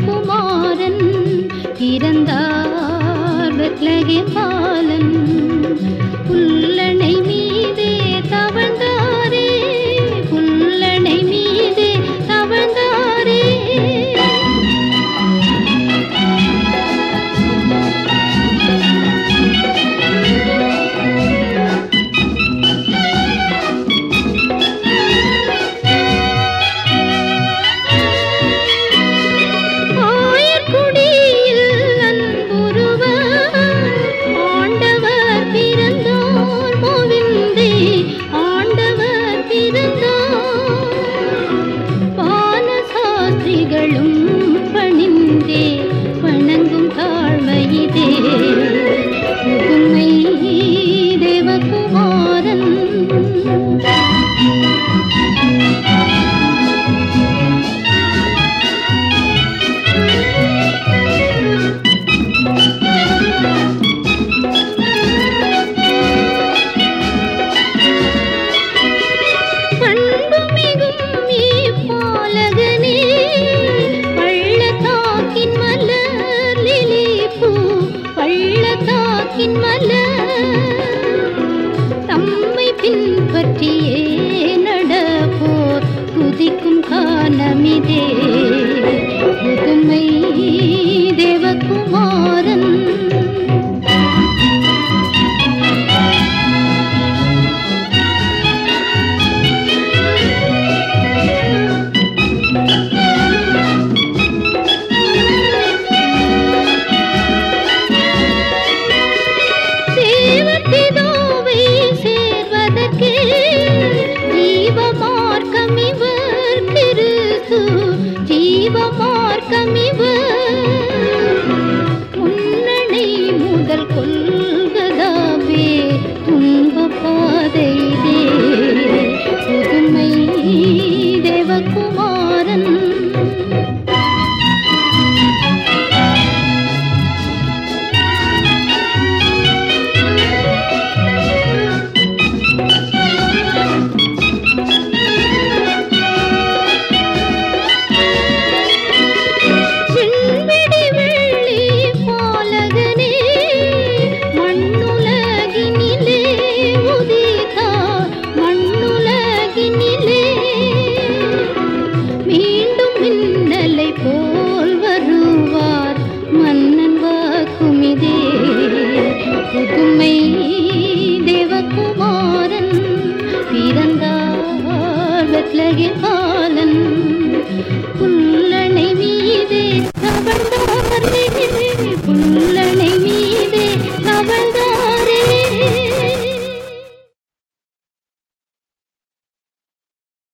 குமாரன் பிறந்தார் பெத்லகே வந்தே வணங்கும் தாழ்மையிதே உண்மை தேவகுமார். மல மார்க்கமிவு. உன்னனை முதல் கொள்வதாவே துன்ப பாதையிலே புதுமை தேவகுமார். लगे